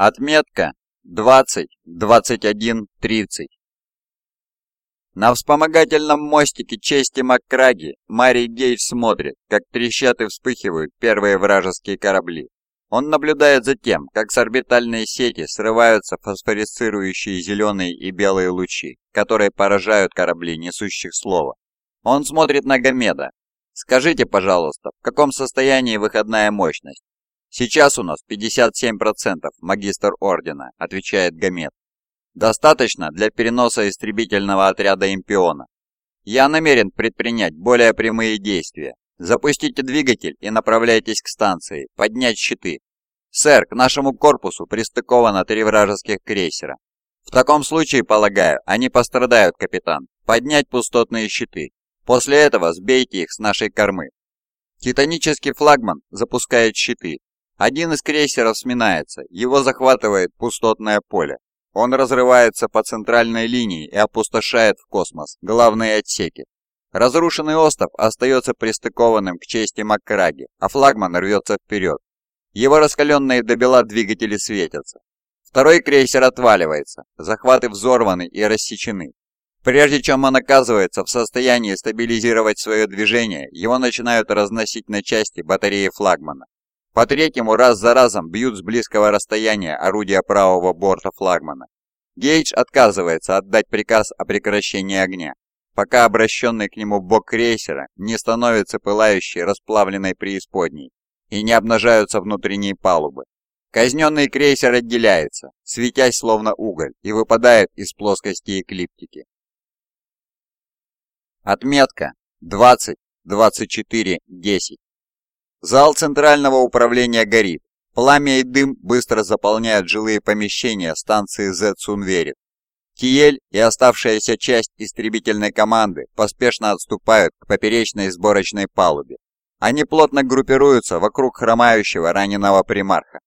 Отметка 20-21-30. На вспомогательном мостике чести Маккраги Мари Гейдж смотрит, как трещат и вспыхивают первые вражеские корабли. Он наблюдает за тем, как с орбитальной сети срываются фосфорицирующие зеленые и белые лучи, которые поражают корабли, несущих слово. Он смотрит на Гомеда. «Скажите, пожалуйста, в каком состоянии выходная мощность?» «Сейчас у нас 57%, магистр Ордена», — отвечает Гомед. «Достаточно для переноса истребительного отряда Импиона. Я намерен предпринять более прямые действия. Запустите двигатель и направляйтесь к станции, поднять щиты. Сэр, к нашему корпусу пристыковано три вражеских крейсера. В таком случае, полагаю, они пострадают, капитан. Поднять пустотные щиты. После этого сбейте их с нашей кормы. Титанический флагман запускает щиты, один из крейсеров сминается, его захватывает пустотное поле. Он разрывается по центральной линии и опустошает в космос главные отсеки. Разрушенный остров остается пристыкованным к чести Маккраги, а флагман рвется вперед. Его раскаленные до бела двигатели светятся. Второй крейсер отваливается, захваты взорваны и рассечены. Прежде чем он оказывается в состоянии стабилизировать свое движение, его начинают разносить на части батареи флагмана. По третьему раз за разом бьют с близкого расстояния орудия правого борта флагмана. Гейдж отказывается отдать приказ о прекращении огня, пока обращенный к нему бок крейсера не становится пылающей расплавленной преисподней и не обнажаются внутренние палубы. Казненный крейсер отделяется, светясь словно уголь, и выпадает из плоскости эклиптики. Отметка 20, 24, 10. Зал Центрального управления горит. Пламя и дым быстро заполняют жилые помещения станции Z-Сунверит. Киель и оставшаяся часть истребительной команды поспешно отступают к поперечной сборочной палубе. Они плотно группируются вокруг хромающего раненого примарха.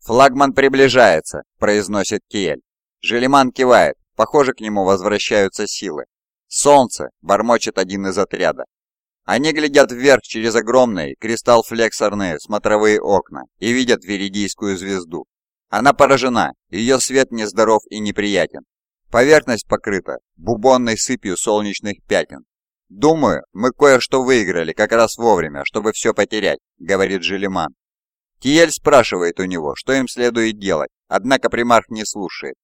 «Флагман приближается», — произносит Киель. Желеман кивает, похоже, к нему возвращаются силы. «Солнце!» — бормочет один из отряда. Они глядят вверх через огромные кристалл-флексорные смотровые окна и видят Веридийскую звезду. Она поражена, ее свет нездоров и неприятен. Поверхность покрыта бубонной сыпью солнечных пятен. «Думаю, мы кое-что выиграли как раз вовремя, чтобы все потерять», — говорит Желеман. Тиель спрашивает у него, что им следует делать, однако примарх не слушает.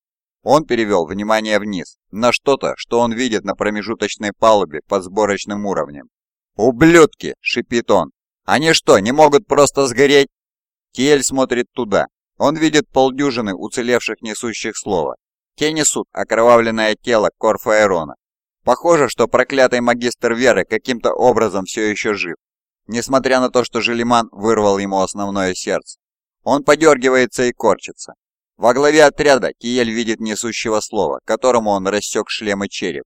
Он перевел внимание вниз, на что-то, что он видит на промежуточной палубе под сборочным уровнем. «Ублюдки!» — шипит он. «Они что, не могут просто сгореть?» Киэль смотрит туда. Он видит полдюжины уцелевших несущих слова. Те несут окровавленное тело Корфаэрона. Похоже, что проклятый магистр веры каким-то образом все еще жив, несмотря на то, что Желиман вырвал ему основное сердце. Он подергивается и корчится. Во главе отряда Киель видит несущего слова, которому он рассек шлем и череп.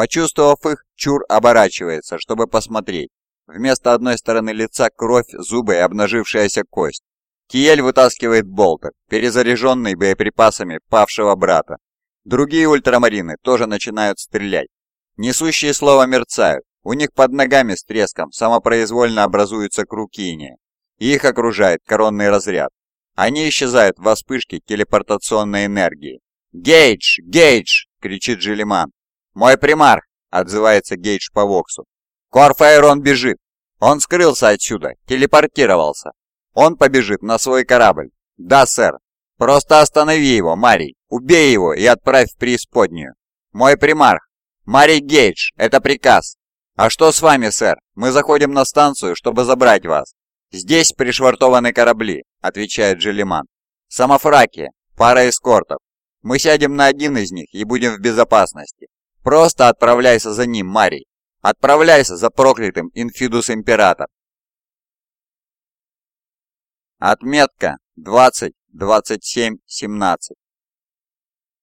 Почувствовав их, Чур оборачивается, чтобы посмотреть. Вместо одной стороны лица кровь, зубы и обнажившаяся кость. Киель вытаскивает болтер, перезаряженный боеприпасами павшего брата. Другие ультрамарины тоже начинают стрелять. Несущие слова мерцают. У них под ногами с треском самопроизвольно образуются круги иния. Их окружает коронный разряд. Они исчезают во вспышке телепортационной энергии. «Гейдж! Гейдж!» — кричит Желиман. «Мой примарх!» — отзывается Гейдж по Воксу. «Корфаэрон бежит! Он скрылся отсюда, телепортировался. Он побежит на свой корабль. Да, сэр. Просто останови его, Марий. Убей его и отправь в преисподнюю. Мой примарх. Марий Гейдж, это приказ. А что с вами, сэр? Мы заходим на станцию, чтобы забрать вас. Здесь пришвартованы корабли, отвечает Джелиман. Самофракия, пара эскортов. Мы сядем на один из них и будем в безопасности. Просто отправляйся за ним, Марий. Отправляйся за проклятым Инфидус Император. Отметка 20, 27, 17.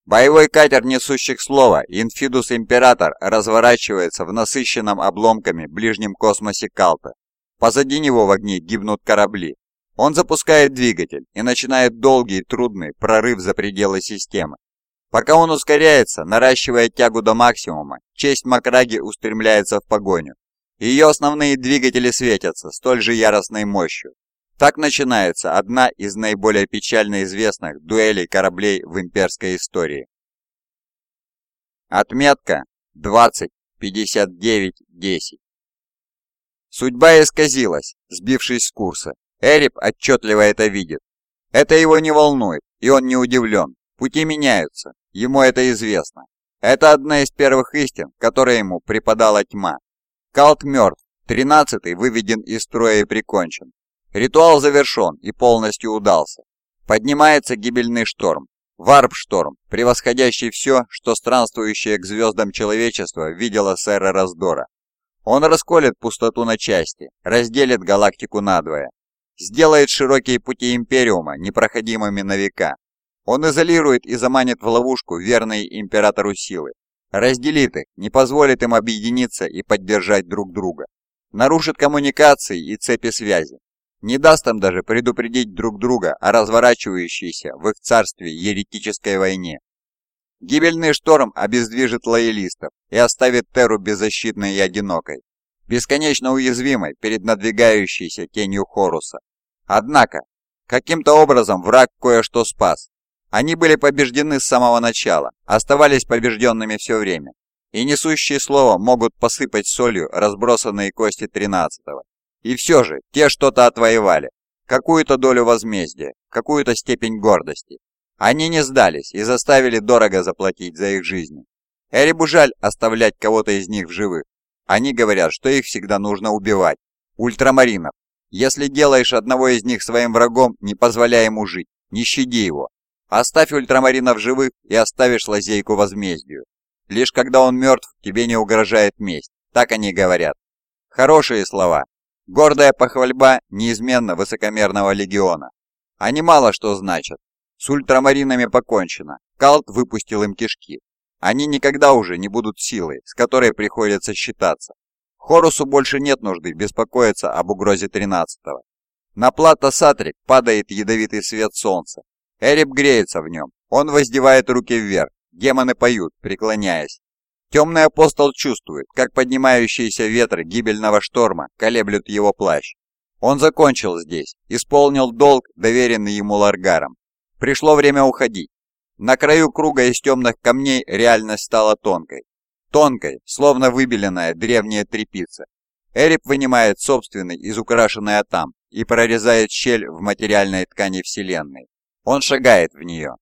Боевой катер несущих слова Инфидус Император разворачивается в насыщенном обломками ближнем космосе Калта. Позади него в огне гибнут корабли. Он запускает двигатель и начинает долгий трудный прорыв за пределы системы. Пока он ускоряется, наращивая тягу до максимума, честь Макраги устремляется в погоню. Ее основные двигатели светятся столь же яростной мощью. Так начинается одна из наиболее печально известных дуэлей кораблей в имперской истории. Отметка 20.59.10 Судьба исказилась, сбившись с курса. Эрип отчетливо это видит. Это его не волнует, и он не удивлен. Пути меняются, ему это известно. Это одна из первых истин, которые ему преподала тьма. Калт мертв, тринадцатый выведен из строя и прикончен. Ритуал завершен и полностью удался. Поднимается гибельный шторм, варп-шторм, превосходящий все, что странствующее к звездам человечество видело сэра Раздора. Он расколет пустоту на части, разделит галактику надвое, сделает широкие пути Империума непроходимыми на века. Он изолирует и заманит в ловушку верные Императору силы, разделит их, не позволит им объединиться и поддержать друг друга, нарушит коммуникации и цепи связи, не даст им даже предупредить друг друга о разворачивающейся в их царстве еретической войне. Гибельный шторм обездвижит лоялистов и оставит Терру беззащитной и одинокой, бесконечно уязвимой перед надвигающейся тенью Хоруса. Однако, каким-то образом враг кое-что спас. Они были побеждены с самого начала, оставались побежденными все время, и несущие слово могут посыпать солью разбросанные кости тринадцатого. И все же, те что-то отвоевали, какую-то долю возмездия, какую-то степень гордости, они не сдались и заставили дорого заплатить за их жизни. Эрибу жаль оставлять кого-то из них в живых. Они говорят, что их всегда нужно убивать. Ультрамаринов. Если делаешь одного из них своим врагом, не позволяй ему жить, не щади его. Оставь ультрамаринов живых и оставишь лазейку возмездию. Лишь когда он мертв, тебе не угрожает месть. Так они говорят. Хорошие слова. Гордая похвальба неизменно высокомерного легиона. Они мало что значат, с ультрамаринами покончено. Калт выпустил им кишки. Они никогда уже не будут силой, с которой приходится считаться. Хорусу больше нет нужды беспокоиться об угрозе 13-го. На плато Сатрик падает ядовитый свет солнца. Эреб греется в нем. Он воздевает руки вверх. Демоны поют, преклоняясь. Темный апостол чувствует, как поднимающиеся ветры гибельного шторма колеблют его плащ. Он закончил здесь, исполнил долг, доверенный ему Ларгаром. Пришло время уходить. На краю круга из темных камней реальность стала тонкой. Тонкой, словно выбеленная древняя трепица. Эрип вынимает собственный изукрашенный атам и прорезает щель в материальной ткани Вселенной. Он шагает в нее.